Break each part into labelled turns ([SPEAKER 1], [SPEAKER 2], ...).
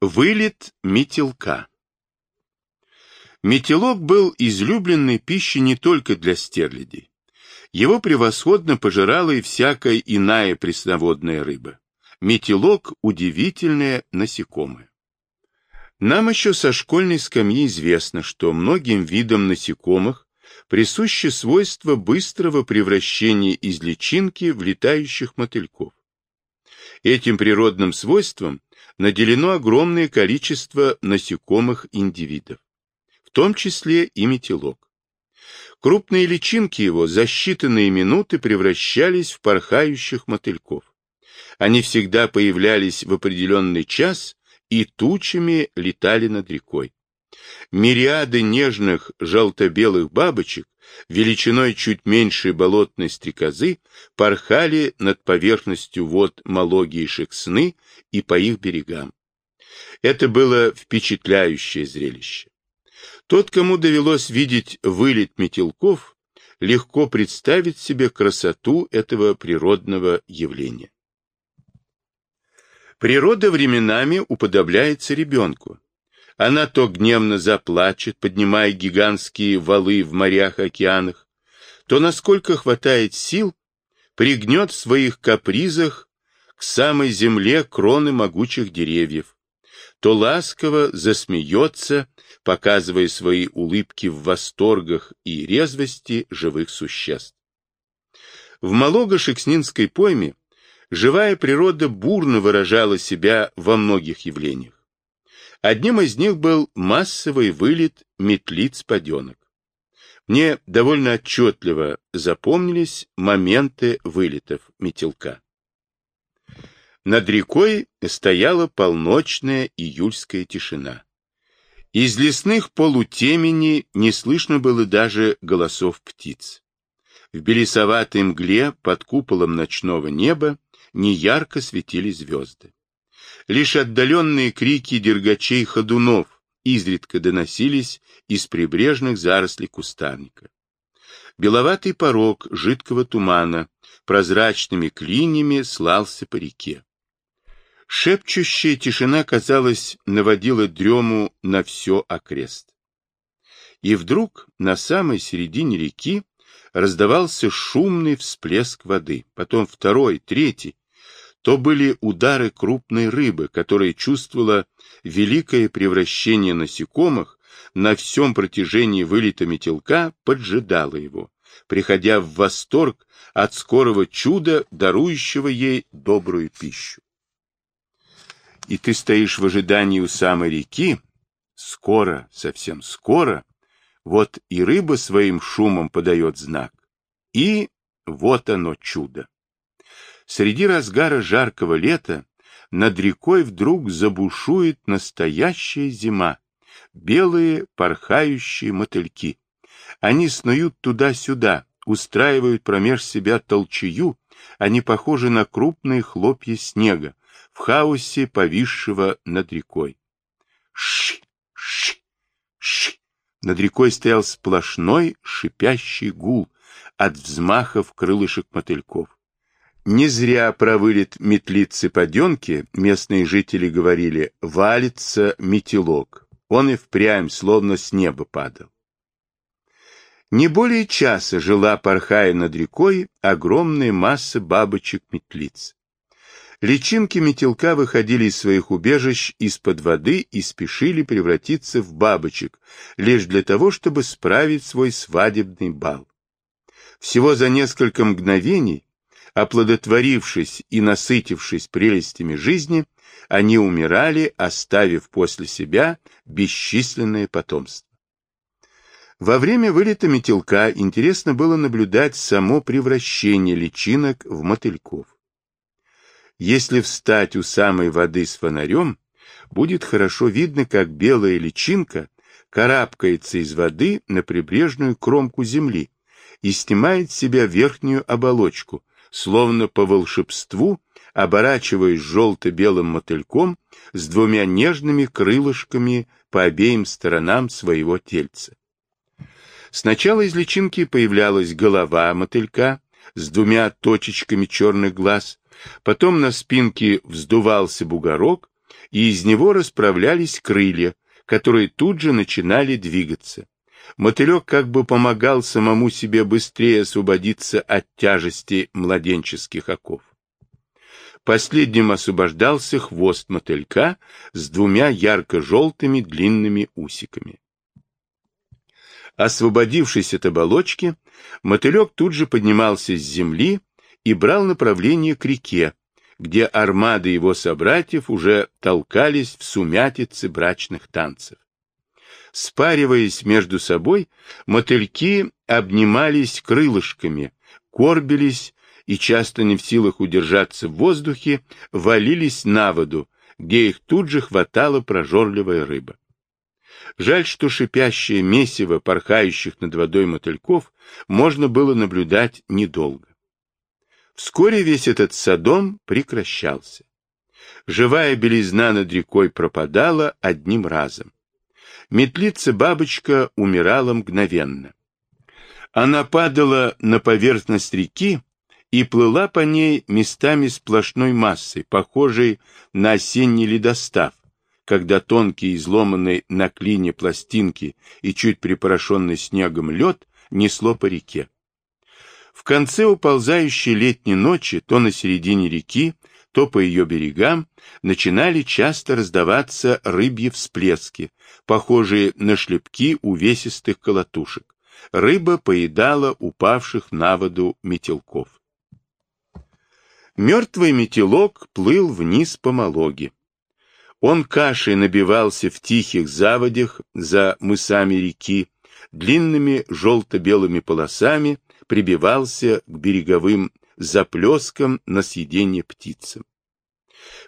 [SPEAKER 1] Вылет метелка. Метелок был излюбленной пищей не только для стерлядей. Его превосходно пожирала и всякая иная пресноводная рыба. Метелок – удивительное насекомое. Нам еще со школьной скамьи известно, что многим видам насекомых присуще свойство быстрого превращения из личинки в летающих мотыльков. Этим природным свойством наделено огромное количество насекомых индивидов, в том числе и метелок. Крупные личинки его за считанные минуты превращались в порхающих мотыльков. Они всегда появлялись в определенный час и тучами летали над рекой. Мириады нежных желто-белых бабочек, величиной чуть меньше болотной стрекозы, порхали над поверхностью вод Малоги и Шексны и по их берегам. Это было впечатляющее зрелище. Тот, кому довелось видеть вылет метелков, легко представить себе красоту этого природного явления. Природа временами уподобляется ребенку. Она то гневно заплачет, поднимая гигантские валы в морях и океанах, то, насколько хватает сил, пригнет в своих капризах к самой земле кроны могучих деревьев, то ласково засмеется, показывая свои улыбки в восторгах и резвости живых существ. В Малого-Шекснинской пойме живая природа бурно выражала себя во многих явлениях. Одним из них был массовый вылет метлиц-паденок. Мне довольно отчетливо запомнились моменты вылетов метелка. Над рекой стояла полночная июльская тишина. Из лесных полутемени не слышно было даже голосов птиц. В белесоватой мгле под куполом ночного неба неярко светили звезды. Лишь отдаленные крики дергачей-ходунов изредка доносились из прибрежных зарослей кустарника. Беловатый порог жидкого тумана прозрачными клиньями слался по реке. Шепчущая тишина, казалось, наводила дрему на все окрест. И вдруг на самой середине реки раздавался шумный всплеск воды, потом второй, третий, то были удары крупной рыбы, которая чувствовала великое превращение насекомых, на всем протяжении вылета метелка поджидала его, приходя в восторг от скорого чуда, дарующего ей добрую пищу. И ты стоишь в ожидании у самой реки, скоро, совсем скоро, вот и рыба своим шумом подает знак, и вот оно чудо. Среди разгара жаркого лета над рекой вдруг забушует настоящая зима. Белые порхающие мотыльки. Они снуют туда-сюда, устраивают промеж себя толчую, они похожи на крупные хлопья снега в хаосе повисшего над рекой. Ш, ш, ш. Над рекой стоял сплошной шипящий гул от взмахов крылышек мотыльков. Не зря про вылет метлицы-поденки местные жители говорили «валится метелок». Он и впрямь словно с неба падал. Не более часа жила, порхая над рекой, огромная масса бабочек-метлиц. Личинки метелка выходили из своих убежищ из-под воды и спешили превратиться в бабочек, лишь для того, чтобы справить свой свадебный бал. Всего за несколько мгновений Оплодотворившись и насытившись прелестями жизни, они умирали, оставив после себя бесчисленное потомство. Во время вылета метелка интересно было наблюдать само превращение личинок в мотыльков. Если встать у самой воды с фонарем, будет хорошо видно, как белая личинка карабкается из воды на прибрежную кромку земли и снимает с себя верхнюю оболочку, словно по волшебству, оборачиваясь желто-белым мотыльком с двумя нежными крылышками по обеим сторонам своего тельца. Сначала из личинки появлялась голова мотылька с двумя точечками черных глаз, потом на спинке вздувался бугорок, и из него расправлялись крылья, которые тут же начинали двигаться. Мотылек как бы помогал самому себе быстрее освободиться от тяжести младенческих оков. Последним освобождался хвост мотылька с двумя ярко-желтыми длинными усиками. Освободившись от оболочки, мотылек тут же поднимался с земли и брал направление к реке, где армады его собратьев уже толкались в сумятице брачных танцев. Спариваясь между собой, мотыльки обнимались крылышками, корбились и, часто не в силах удержаться в воздухе, валились на воду, где их тут же хватала прожорливая рыба. Жаль, что шипящее месиво порхающих над водой мотыльков можно было наблюдать недолго. Вскоре весь этот садом прекращался. Живая белизна над рекой пропадала одним разом. Метлица-бабочка умирала мгновенно. Она падала на поверхность реки и плыла по ней местами сплошной массой, похожей на осенний ледостав, когда тонкий изломанный на клине пластинки и чуть припорошенный снегом лед несло по реке. В конце уползающей летней ночи, то на середине реки, то по ее берегам, начинали часто раздаваться рыбьи всплески, похожие на шлепки увесистых колотушек. Рыба поедала упавших на воду метелков. Мертвый метелок плыл вниз по Мологе. Он кашей набивался в тихих заводях за мысами реки, длинными желто-белыми полосами прибивался к береговым заплескам на съедение птицам.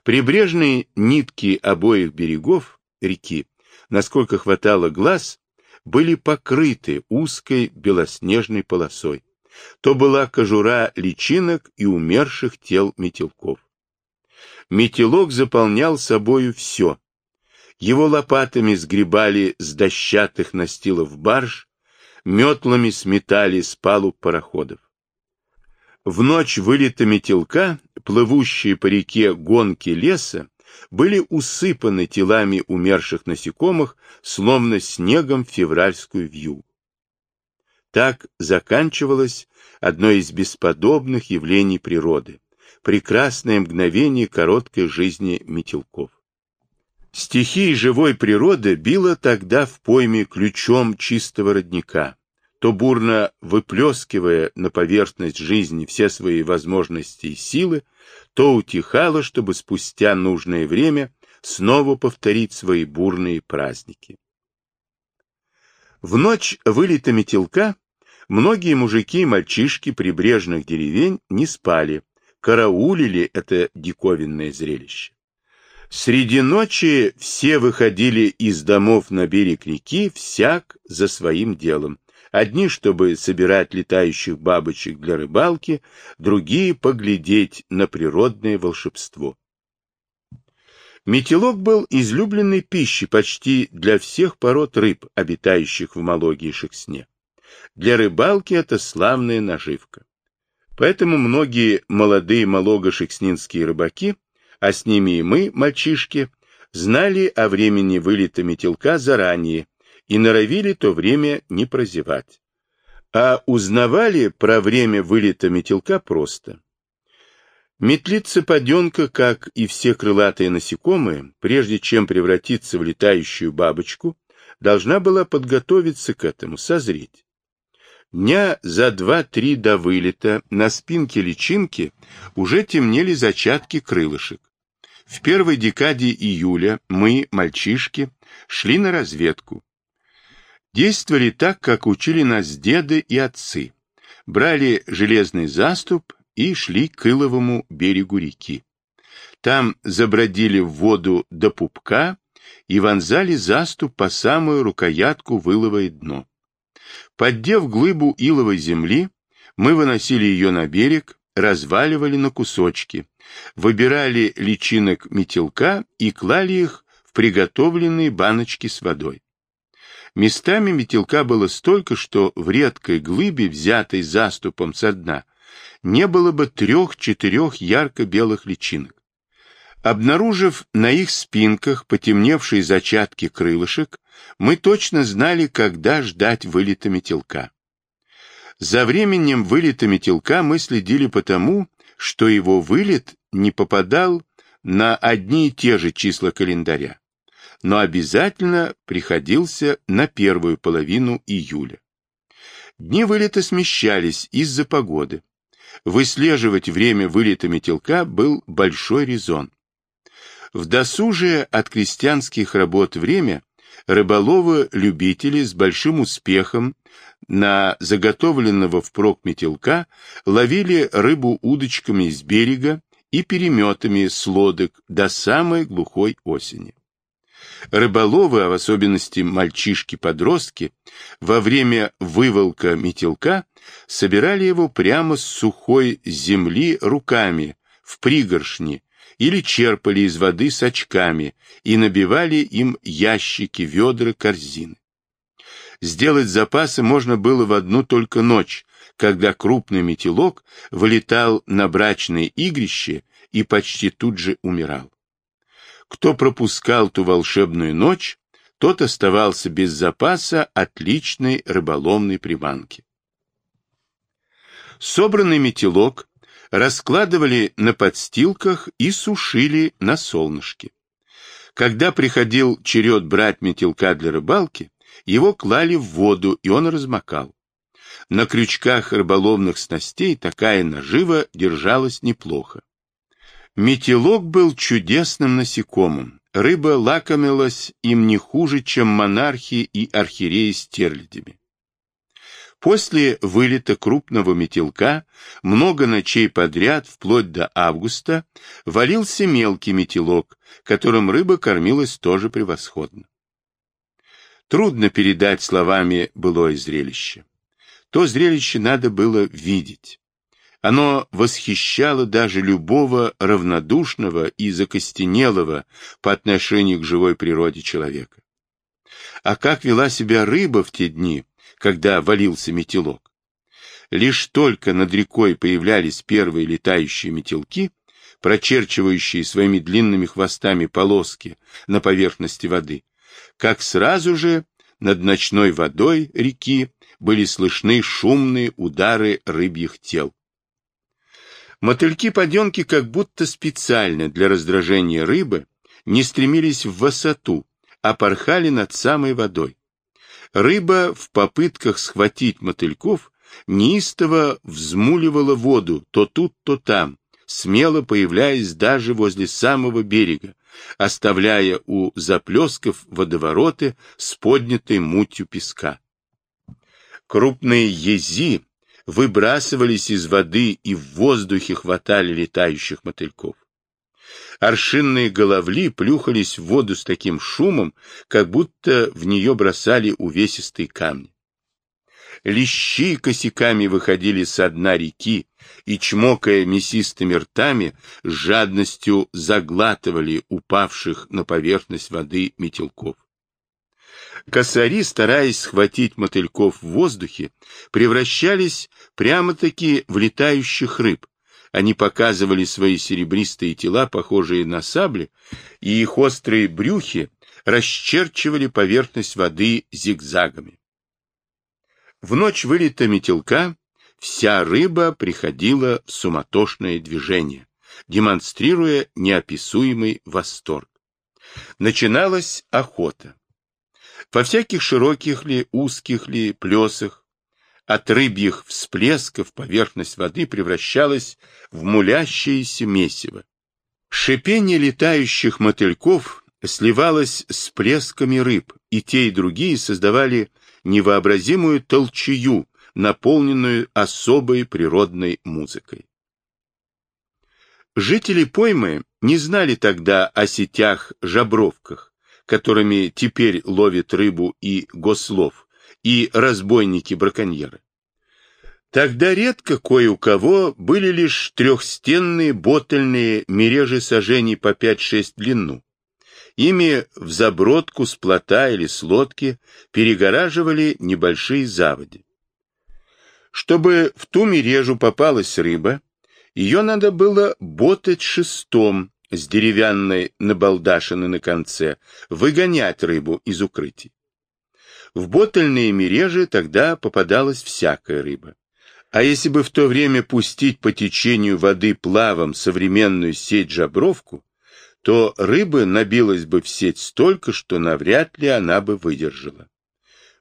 [SPEAKER 1] Прибрежные нитки обоих берегов реки, насколько хватало глаз, были покрыты узкой белоснежной полосой. То была кожура личинок и умерших тел метелков. Метелок заполнял собою все. Его лопатами сгребали с дощатых настилов барж, метлами сметали с палуб пароходов. В ночь вылета метелка, плывущие по реке гонки леса, были усыпаны телами умерших насекомых, словно снегом в февральскую вьюгу. Так заканчивалось одно из бесподобных явлений природы, прекрасное мгновение короткой жизни метелков. Стихия живой природы била тогда в пойме ключом чистого родника, то бурно выплескивая на поверхность жизни все свои возможности и силы, то утихала, чтобы спустя нужное время снова повторить свои бурные праздники. В ночь вылета метелка многие мужики и мальчишки прибрежных деревень не спали, караулили это диковинное зрелище. Среди ночи все выходили из домов на берег реки, всяк за своим делом. Одни, чтобы собирать летающих бабочек для рыбалки, другие поглядеть на природное волшебство. Метелок был излюбленной пищей почти для всех пород рыб, обитающих в Малоге и Шексне. Для рыбалки это славная наживка. Поэтому многие молодые малого-шекснинские рыбаки а с ними и мы, мальчишки, знали о времени вылета метелка заранее и норовили то время не прозевать. А узнавали про время вылета метелка просто. Метлица-поденка, как и все крылатые насекомые, прежде чем превратиться в летающую бабочку, должна была подготовиться к этому, созреть. Дня за два-три до вылета на спинке личинки уже темнели зачатки крылышек. В первой декаде июля мы, мальчишки, шли на разведку. Действовали так, как учили нас деды и отцы. Брали железный заступ и шли к Иловому берегу реки. Там забродили в воду до пупка и вонзали заступ по самую рукоятку выловое дно. Поддев глыбу иловой земли, мы выносили ее на берег, разваливали на кусочки, выбирали личинок метелка и клали их в приготовленные баночки с водой. Местами метелка было столько, что в редкой глыбе, взятой заступом со дна, не было бы трех-четырех ярко-белых личинок. Обнаружив на их спинках потемневшие зачатки крылышек, мы точно знали, когда ждать вылета метелка. За временем вылета метелка мы следили потому, что его вылет не попадал на одни и те же числа календаря, но обязательно приходился на первую половину июля. Дни вылета смещались из-за погоды. Выслеживать время вылета метелка был большой резон. В досужие от крестьянских работ время рыболовы-любители с большим успехом на заготовленного впрок метелка ловили рыбу удочками с берега и переметами с лодок до самой глухой осени. Рыболовы, а в особенности мальчишки-подростки, во время выволка метелка собирали его прямо с сухой земли руками в пригоршни или черпали из воды с очками и набивали им ящики, ведра, корзины. Сделать запасы можно было в одну только ночь, когда крупный метелок вылетал на брачное игрище и почти тут же умирал. Кто пропускал ту волшебную ночь, тот оставался без запаса отличной рыболовной приманки. Собранный метелок раскладывали на подстилках и сушили на солнышке. Когда приходил черед брать метелка для рыбалки, его клали в воду, и он размокал. На крючках рыболовных снастей такая нажива держалась неплохо. Метелок был чудесным насекомым. Рыба лакомилась им не хуже, чем монархи и архиереи стерлядями. После вылета крупного метелка много ночей подряд, вплоть до августа, валился мелкий метелок, которым рыба кормилась тоже превосходно. Трудно передать словами былое зрелище. То зрелище надо было видеть. Оно восхищало даже любого равнодушного и закостенелого по отношению к живой природе человека. А как вела себя рыба в те дни, когда валился метелок. Лишь только над рекой появлялись первые летающие метелки, прочерчивающие своими длинными хвостами полоски на поверхности воды, как сразу же над ночной водой реки были слышны шумные удары рыбьих тел. Мотыльки-поденки как будто специально для раздражения рыбы не стремились в высоту, а порхали над самой водой. Рыба в попытках схватить мотыльков неистово взмуливала воду то тут, то там, смело появляясь даже возле самого берега, оставляя у заплесков водовороты с поднятой мутью песка. Крупные ези выбрасывались из воды и в воздухе хватали летающих мотыльков. Аршинные головли плюхались в воду с таким шумом, как будто в нее бросали увесистые камни. Лещи косяками выходили со дна реки и, чмокая мясистыми ртами, с жадностью заглатывали упавших на поверхность воды метелков. Косари, стараясь схватить мотыльков в воздухе, превращались прямо-таки в летающих рыб, они показывали свои серебристые тела, похожие на сабли, и их острые брюхи расчерчивали поверхность воды зигзагами. В ночь вылета метелка вся рыба приходила в суматошное движение, демонстрируя неописуемый восторг. Начиналась охота. Во всяких широких ли, узких ли плесах от рыбьих всплесков поверхность воды превращалась в мулящееся месиво. Шипение летающих мотыльков сливалось с плесками рыб, и те, и другие создавали невообразимую толчую, наполненную особой природной музыкой. Жители поймы не знали тогда о сетях-жабровках, которыми теперь ловит рыбу и гослов, и разбойники-браконьеры. Тогда редко кое у кого были лишь трехстенные ботельные мережи сажений по 5-6 длину. Ими в забродку с плота или с лодки перегораживали небольшие заводи. Чтобы в ту мережу попалась рыба, ее надо было ботать шестом, с деревянной набалдашиной на конце, выгонять рыбу из укрытий. В ботельные мережи тогда попадалась всякая рыба. А если бы в то время пустить по течению воды плавом современную сеть-жабровку, то рыбы набилась бы в сеть столько, что навряд ли она бы выдержала.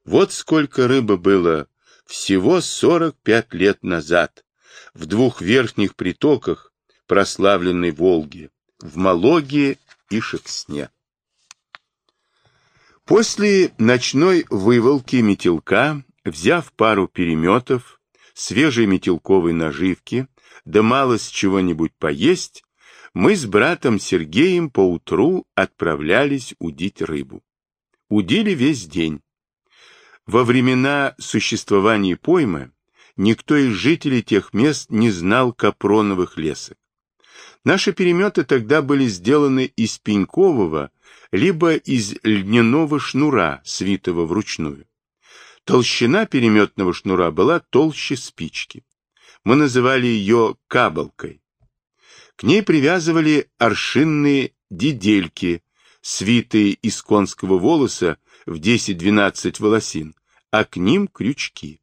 [SPEAKER 1] Вот сколько рыбы было всего 45 лет назад в двух верхних притоках прославленной Волги, в Малоге и Шексне. После ночной выволки метелка, взяв пару переметов, свежей метелковой наживки, да мало с чего-нибудь поесть, мы с братом Сергеем поутру отправлялись удить рыбу. Удили весь день. Во времена существования поймы никто из жителей тех мест не знал капроновых лесок. Наши переметы тогда были сделаны из пенькового, либо из льняного шнура, свитого вручную. Толщина переметного шнура была толще спички. Мы называли ее кабалкой. К ней привязывали аршинные дедельки, свитые из конского волоса в 10-12 волосин, а к ним крючки.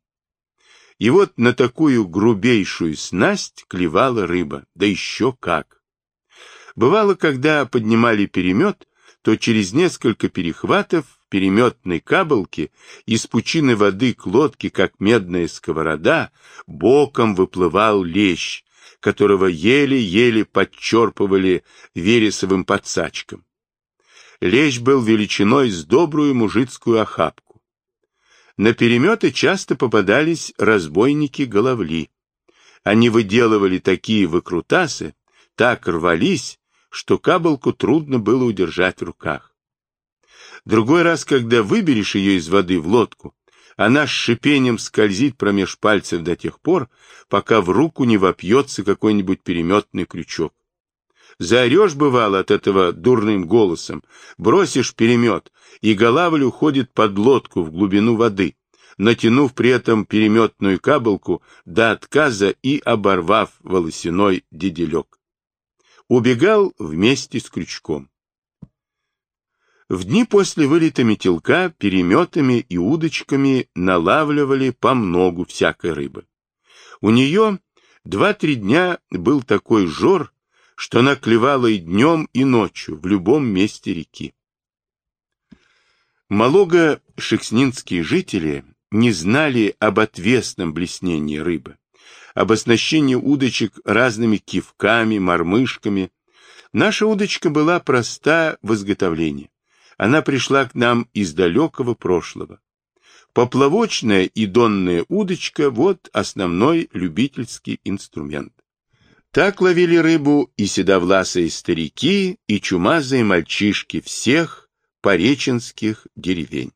[SPEAKER 1] И вот на такую грубейшую снасть клевала рыба, да еще как. Бывало, когда поднимали перемет, то через несколько перехватов переметной кабалки из пучины воды к лодке, как медная сковорода, боком выплывал лещ, которого еле-еле подчерпывали вересовым подсачком. Лещ был величиной с добрую мужицкую охапку. На переметы часто попадались разбойники-головли. Они выделывали такие выкрутасы, так рвались, что кабалку трудно было удержать в руках. Другой раз, когда выберешь ее из воды в лодку, она с шипением скользит промеж пальцев до тех пор, пока в руку не вопьется какой-нибудь переметный крючок. Заорешь, бывало, от этого дурным голосом, бросишь перемет, и голавль уходит под лодку в глубину воды, натянув при этом переметную кабелку до отказа и оборвав волосяной деделек. Убегал вместе с крючком. В дни после вылета метелка переметами и удочками налавливали по многу всякой рыбы. У нее два-три дня был такой жор, что она клевала и днем, и ночью в любом месте реки. Малого-шекснинские жители не знали об отвесном блеснении рыбы, об оснащении удочек разными кивками, мормышками. Наша удочка была проста в изготовлении она пришла к нам из далекого прошлого. Поплавочная и донная удочка – вот основной любительский инструмент. Так ловили рыбу и седовласые старики, и чумазые мальчишки всех пореченских деревень.